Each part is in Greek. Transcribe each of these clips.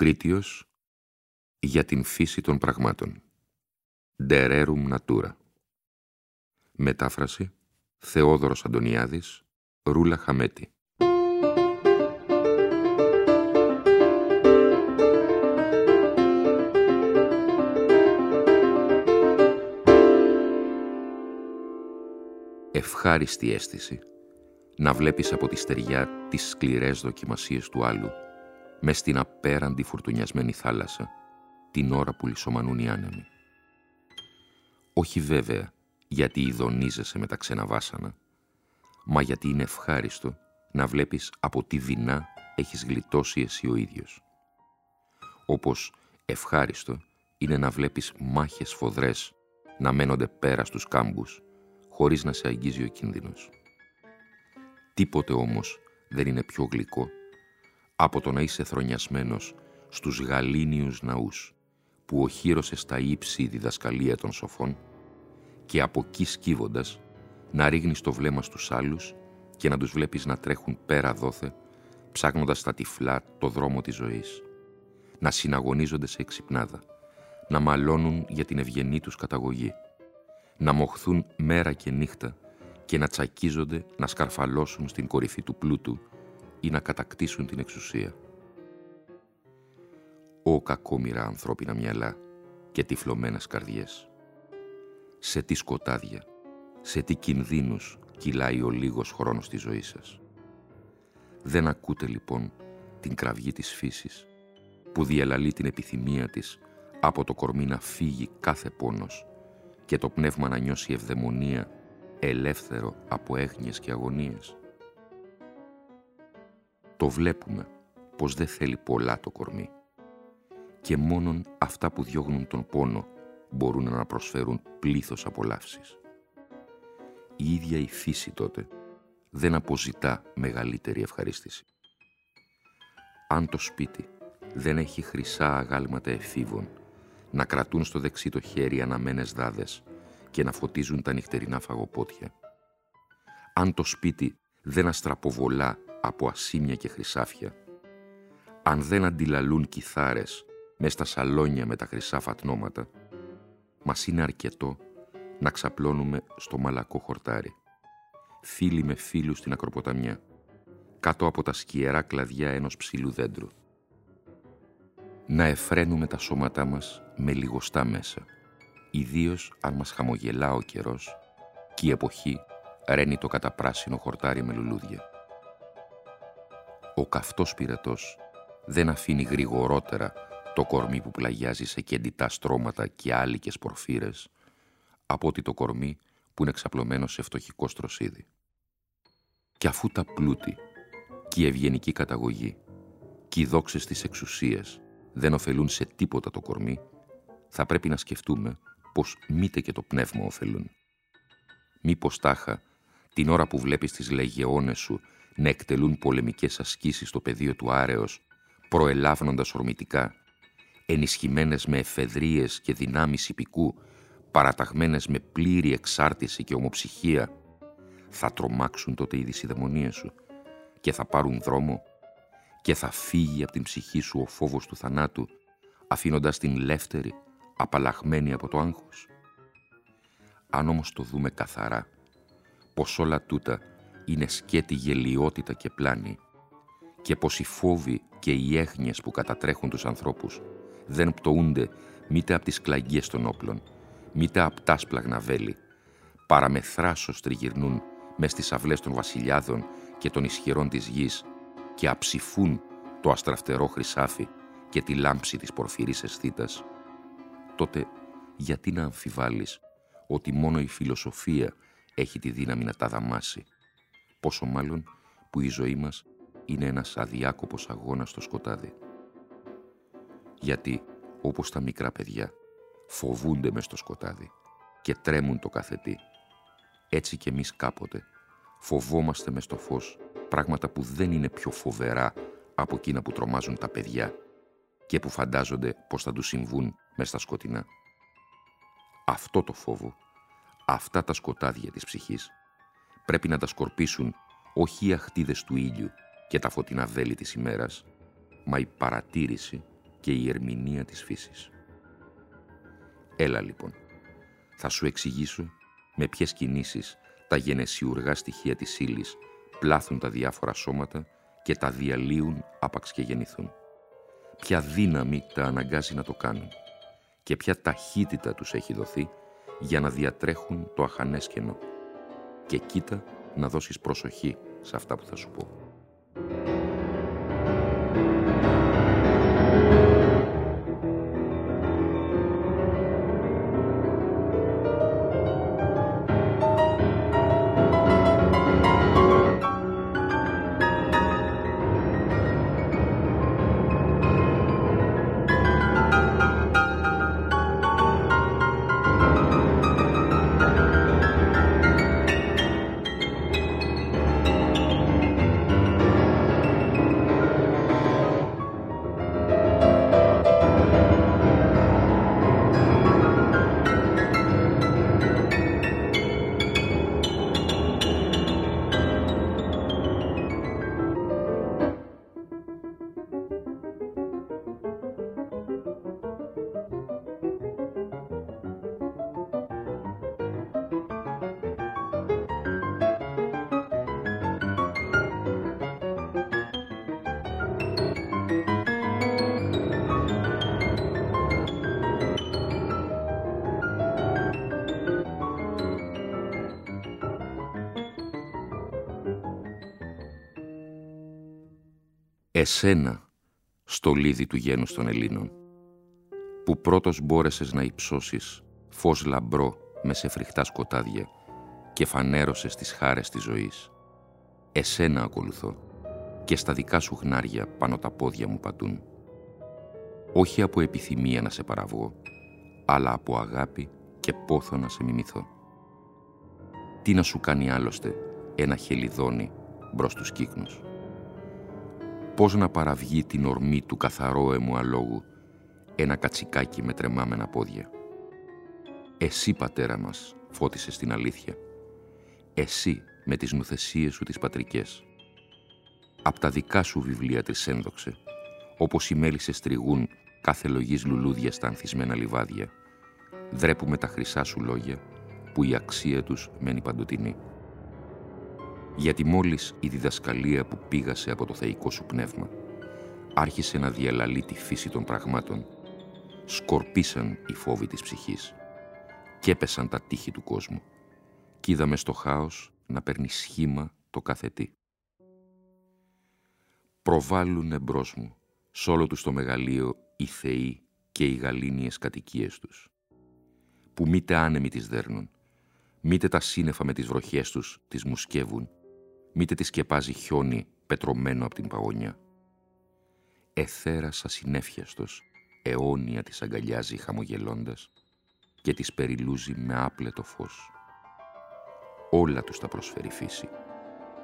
Λουκρίτιος για την φύση των πραγμάτων. Ντερέρουμ Natura. Μετάφραση Θεόδωρος Αντωνιάδης, Ρούλα Χαμέτη. Ευχάριστη αίσθηση να βλέπεις από τη στεριά τις σκληρές δοκιμασίες του άλλου μες στην απέραντη φουρτουνιασμένη θάλασσα, την ώρα που λισομανούν οι άνεμοι. Όχι βέβαια γιατί ειδονίζεσαι με τα ξένα βάσανα, μα γιατί είναι ευχάριστο να βλέπεις από τι δεινά έχεις γλιτώσει εσύ ο ίδιος. Όπως ευχάριστο είναι να βλέπεις μάχες φοδρές να μένονται πέρα στους κάμπους, χωρίς να σε αγγίζει ο κίνδυνος. Τίποτε όμως δεν είναι πιο γλυκό από το να είσαι θρονιασμένος στους γαλήνιους ναούς που οχύρωσε στα ύψη η διδασκαλία των σοφών και από εκεί σκύβοντας να ρίχνεις το βλέμμα στους άλλους και να τους βλέπεις να τρέχουν πέρα δόθε ψάχνοντας στα τυφλά το δρόμο της ζωής. Να συναγωνίζονται σε εξυπνάδα να μαλώνουν για την ευγενή τους καταγωγή να μοχθούν μέρα και νύχτα και να τσακίζονται να σκαρφαλώσουν στην κορυφή του πλούτου ή να κατακτήσουν την εξουσία. Ω κακόμοιρα ανθρώπινα μυαλά και τυφλωμένες καρδιές. Σε τι σκοτάδια, σε τι κινδύνους κυλάει ο λίγος χρόνος της ζωής σας. Δεν ακούτε λοιπόν την κραυγή της φύσης που διαλαλεί την επιθυμία της από το κορμί να φύγει κάθε πόνος και το πνεύμα να νιώσει ευδαιμονία ελεύθερο από έγνοιες και αγωνίες το βλέπουμε πως δεν θέλει πολλά το κορμί και μόνον αυτά που διώγνουν τον πόνο μπορούν να προσφέρουν πλήθος απολαύσεις. Η ίδια η φύση τότε δεν αποζητά μεγαλύτερη ευχαρίστηση. Αν το σπίτι δεν έχει χρυσά αγάλματα εφήβων να κρατούν στο δεξί το χέρι αναμένες δάδες και να φωτίζουν τα νυχτερινά φαγοπότια. Αν το σπίτι δεν αστραποβολά από ασήμια και χρυσάφια, αν δεν αντιλαλούν κιθάρες μες στα σαλόνια με τα χρυσά φατνώματα, μας είναι αρκετό να ξαπλώνουμε στο μαλακό χορτάρι, φίλοι με φίλους στην ακροποταμιά, κάτω από τα σκιερά κλαδιά ενός ψηλού δέντρου. Να εφραίνουμε τα σώματά μας με λιγοστά μέσα, ιδίως αν μας χαμογελά ο καιρός και η εποχή ρένει το καταπράσινο χορτάρι με λουλούδια ο καυτός πυρετός δεν αφήνει γρηγορότερα το κορμί που πλαγιάζει σε κεντητά στρώματα και άλικες πορφύρες από ότι το κορμί που είναι εξαπλωμένο σε φτωχικό στροσίδι. Και αφού τα πλούτη και η ευγενική καταγωγή και οι δόξες της εξουσίας δεν ωφελούν σε τίποτα το κορμί, θα πρέπει να σκεφτούμε πως μήτε και το πνεύμα ωφελούν. Μήπως τάχα την ώρα που βλέπεις τις λεγεώνες σου να εκτελούν πολεμικές ασκήσεις στο πεδίο του άρεος, προελάβνοντας ορμητικά, ενισχυμένες με εφεδρίες και δυνάμεις υπηκού, παραταγμένες με πλήρη εξάρτηση και ομοψυχία, θα τρομάξουν τότε οι δυσιδαιμονίες σου και θα πάρουν δρόμο και θα φύγει από την ψυχή σου ο φόβος του θανάτου, αφήνοντας την λεύτερη, απαλλαγμένη από το άγχος. Αν όμως το δούμε καθαρά, πως όλα τούτα είναι σκέτη γελιότητα και πλάνη και πως οι φόβοι και οι έγνοιες που κατατρέχουν τους ανθρώπους δεν πτωούνται μήτε από τις κλαγιές των όπλων, μήτε από τα σπλαγνα βέλη, παρά με θράσος τριγυρνούν μες στις αυλές των βασιλιάδων και των ισχυρών της γης και αψηφούν το αστραφτερό χρυσάφι και τη λάμψη της πορφυρής αισθήτας, τότε γιατί να αμφιβάλλεις ότι μόνο η φιλοσοφία έχει τη δύναμη να τα δαμάσει, πόσο μάλλον που η ζωή μας είναι ένας αδιάκοπος αγώνας στο σκοτάδι. Γιατί, όπως τα μικρά παιδιά, φοβούνται μες στο σκοτάδι και τρέμουν το καθετή. Έτσι κι εμείς κάποτε φοβόμαστε μες στο φως πράγματα που δεν είναι πιο φοβερά από εκείνα που τρομάζουν τα παιδιά και που φαντάζονται πως θα τους συμβούν μες στα σκοτεινά. Αυτό το φόβο, αυτά τα σκοτάδια της ψυχής, πρέπει να τα σκορπίσουν όχι οι αχτίδες του ήλιου και τα φωτεινά βέλη της ημέρας, μα η παρατήρηση και η ερμηνεία της φύσης. Έλα λοιπόν, θα σου εξηγήσω με ποιες κινήσεις τα γενεσιουργά στοιχεία της ύλης πλάθουν τα διάφορα σώματα και τα διαλύουν άπαξ και γεννηθούν. Ποια δύναμη τα αναγκάζει να το κάνουν και ποια ταχύτητα τους έχει δοθεί για να διατρέχουν το αχανές κενό. Και κοίτα να δώσεις προσοχή σε αυτά που θα σου πω. Εσένα στολίδι του γένους των Ελλήνων, που πρώτος μπόρεσες να υψώσεις φως λαμπρό με σε φρικτά σκοτάδια και φανέρωσες τις χάρες της ζωής. Εσένα ακολουθώ και στα δικά σου χνάρια πάνω τα πόδια μου πατούν. Όχι από επιθυμία να σε παραβγώ, αλλά από αγάπη και πόθο να σε μιμηθώ. Τι να σου κάνει άλλωστε ένα χελιδόνι μπρος τους κύκνους; Πώς να παραβγεί την ορμή του καθαρό αιμού αλόγου ένα κατσικάκι με τρεμάμενα πόδια. Εσύ, πατέρα μας, φώτισες την αλήθεια. Εσύ, με τις νουθεσίες σου τις πατρικές. Απ' τα δικά σου βιβλία της ένδοξε, όπως οι μέλισσες τριγούν κάθε λογής λουλούδια στα ανθισμένα λιβάδια. Δρέπουμε τα χρυσά σου λόγια, που η αξία τους μένει παντοτινή γιατί μόλις η διδασκαλία που πήγασε από το θεϊκό σου πνεύμα άρχισε να διαλαλεί τη φύση των πραγμάτων, σκορπίσαν οι φόβοι της ψυχής και έπεσαν τα τείχη του κόσμου κι είδαμε στο χάος να παίρνει σχήμα το κάθε τι. Προβάλλουν εμπρός μου σ' όλο τους το μεγαλείο οι θεοί και οι γαλήνιες κατοικίες τους, που μήτε άνεμοι τις δέρνουν, μήτε τα σύννεφα με τις βροχές τους τις μουσκεύουν μήτε τη σκεπάζει χιόνι πετρωμένο από την παγωνιά. Εθέρας ασυνέφιαστος, αιώνια της αγκαλιάζει χαμογελώντας και της περιλούζει με άπλετο φως. Όλα τους τα προσφέρει φύση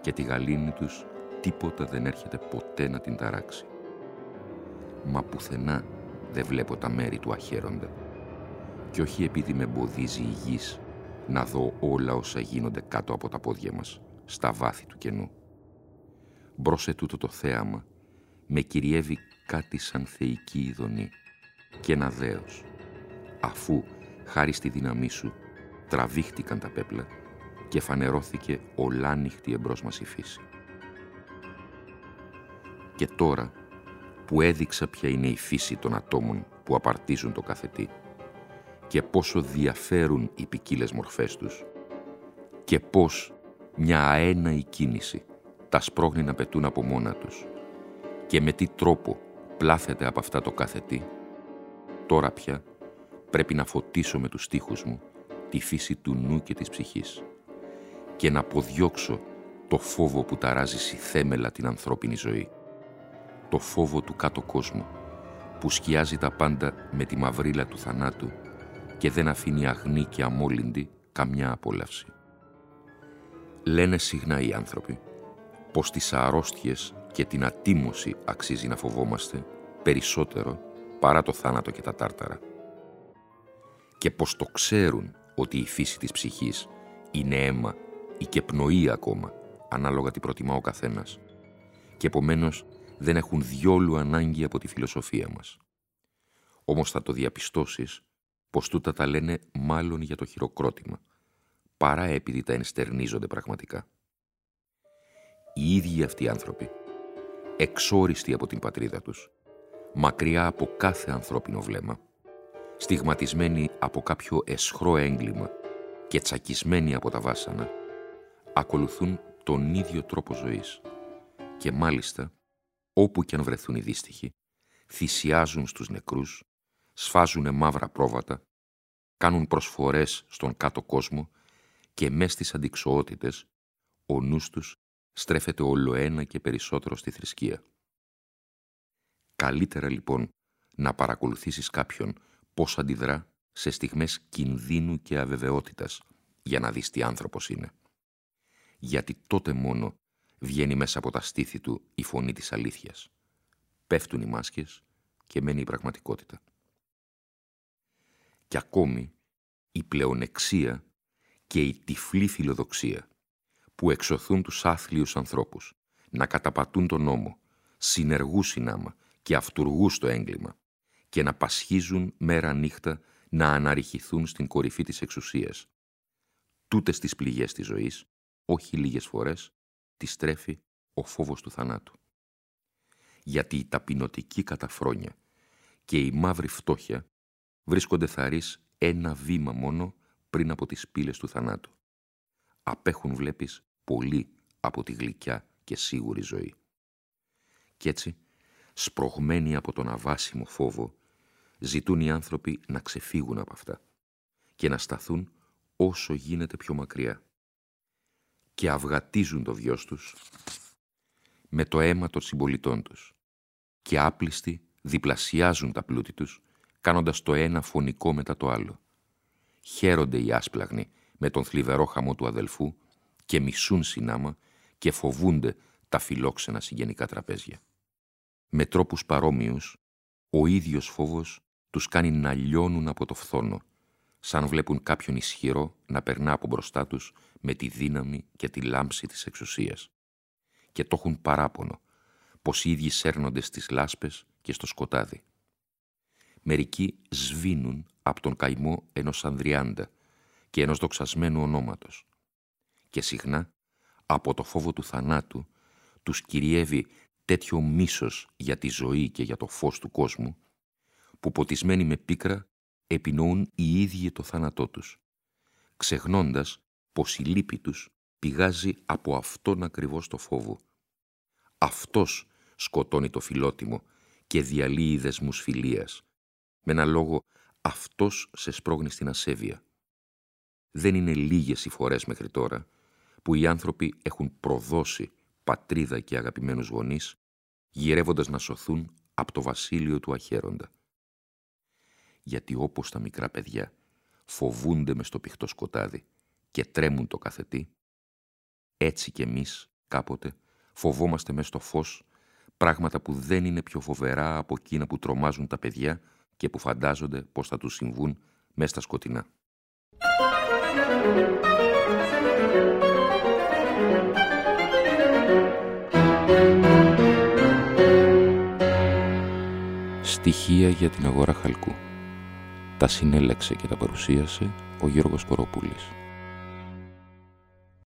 και τη γαλήνη τους τίποτα δεν έρχεται ποτέ να την ταράξει. Μα πουθενά δεν βλέπω τα μέρη του αχαίροντα και όχι επειδή με εμποδίζει η γης να δω όλα όσα γίνονται κάτω από τα πόδια μας στα βάθη του κενού. Μπρος τούτο το θέαμα με κυριεύει κάτι σαν θεϊκή ειδονή και ένα δέος, αφού χάρη στη δύναμή σου τραβήχτηκαν τα πέπλα και φανερώθηκε ολάνυχτη εμπρός μας η φύση. Και τώρα όπου έδειξα ποια είναι η φύση των ατόμων που απαρτίζουν το καθετή και πόσο διαφέρουν οι ποικίλες μορφές τους και πώς μια αέναη κίνηση τα σπρώχνει να πετούν από μόνα τους και με τι τρόπο πλάθεται από αυτά το καθετή, τώρα πια πρέπει να φωτίσω με τους στίχους μου τη φύση του νου και της ψυχής και να αποδιώξω το φόβο που ταράζει θέμελα την ανθρώπινη ζωή. Το φόβο του κάτω κόσμου που σκιάζει τα πάντα με τη μαυρίλα του θανάτου και δεν αφήνει αγνή και αμόλυντη καμιά απόλαυση. Λένε συχνά οι άνθρωποι πως τις αρρώστιες και την ατίμωση αξίζει να φοβόμαστε περισσότερο παρά το θάνατο και τα τάρταρα. Και πως το ξέρουν ότι η φύση της ψυχής είναι αίμα ή και πνοή ακόμα, ανάλογα τι προτιμά ο καθένας, και επομένως δεν έχουν διόλου ανάγκη από τη φιλοσοφία μας. Όμως θα το διαπιστώσεις πως τούτα τα λένε μάλλον για το χειροκρότημα, παρά επειδή τα ενστερνίζονται πραγματικά. Οι ίδιοι αυτοί οι άνθρωποι, εξόριστοι από την πατρίδα τους, μακριά από κάθε ανθρώπινο βλέμμα, στιγματισμένοι από κάποιο εσχρό έγκλημα και τσακισμένοι από τα βάσανα, ακολουθούν τον ίδιο τρόπο ζωής και μάλιστα, όπου και αν βρεθούν οι δύστιχοι, θυσιάζουν στους νεκρούς, σφάζουν μαύρα πρόβατα, κάνουν προσφορές στον κάτω κόσμο και μες στις αντικσοότητες ο νους τους στρέφεται όλο ένα και περισσότερο στη θρησκεία. Καλύτερα λοιπόν να παρακολουθήσεις κάποιον πώς αντιδρά σε στιγμές κινδύνου και αβεβαιότητας για να δεις τι άνθρωπος είναι. Γιατί τότε μόνο βγαίνει μέσα από τα στήθη του η φωνή της αλήθειας. Πέφτουν οι μάσκες και μένει η πραγματικότητα. Και ακόμη η πλεονεξία και η τυφλή φιλοδοξία που εξωθούν τους άθλιους ανθρώπους να καταπατούν τον νόμο, συνεργούς συνάμα και αυτούργού στο έγκλημα και να πασχίζουν μέρα νύχτα να αναρριχηθούν στην κορυφή της εξουσίας. Τούτες τις πληγές της ζωής, όχι λίγες φορές, τη στρέφει ο φόβος του θανάτου. Γιατί η ταπεινωτική καταφρόνια και η μαύρη φτώχεια βρίσκονται θαρείς ένα βήμα μόνο πριν από τις πύλες του θανάτου. Απέχουν, βλέπεις, πολύ από τη γλυκιά και σίγουρη ζωή. Κι έτσι, σπρωγμένοι από τον αβάσιμο φόβο, ζητούν οι άνθρωποι να ξεφύγουν από αυτά και να σταθούν όσο γίνεται πιο μακριά και αυγατίζουν το βιός τους με το αίμα των συμπολιτών τους και άπλιστοι διπλασιάζουν τα πλούτη τους κάνοντας το ένα φωνικό μετά το άλλο. Χαίρονται οι άσπλαγνοι με τον θλιβερό χαμό του αδελφού και μισούν συνάμα και φοβούνται τα φιλόξενα συγγενικά τραπέζια. Με τρόπους παρόμοιους, ο ίδιος φόβος τους κάνει να λιώνουν από το φθόνο, σαν βλέπουν κάποιον ισχυρό να περνά από μπροστά τους με τη δύναμη και τη λάμψη της εξουσίας. Και το έχουν παράπονο, πως οι ίδιοι σέρνονται στις λάσπες και στο σκοτάδι. Μερικοί σβήνουν από τον καημό ενός Ανδριάντα και ενός δοξασμένου ονόματος. Και συχνά, από το φόβο του θανάτου, τους κυριεύει τέτοιο μίσος για τη ζωή και για το φως του κόσμου, που ποτισμένοι με πίκρα επινοούν οι ίδιοι το θάνατό τους, ξεχνώντας πως η λύπη τους πηγάζει από αυτόν ακριβώς το φόβο. Αυτός σκοτώνει το φιλότιμο και διαλύει δεσμούς φιλίας. Με ένα λόγο, αυτός σε σπρώγνει στην ασέβεια. Δεν είναι λίγες οι φορές μέχρι τώρα που οι άνθρωποι έχουν προδώσει πατρίδα και αγαπημένους γονείς, γυρεύοντας να σωθούν από το βασίλειο του αχέροντα. Γιατί όπως τα μικρά παιδιά φοβούνται μες στο πηχτό σκοτάδι και τρέμουν το καθετή, έτσι κι εμείς κάποτε φοβόμαστε μες στο φως πράγματα που δεν είναι πιο φοβερά από εκείνα που τρομάζουν τα παιδιά και που φαντάζονται πως θα τους συμβούν μέσα στα σκοτεινά. Στοιχεία για την αγορά χαλκού. Τα συνέλεξε και τα παρουσίασε ο Γιώργος Κοροπούλης.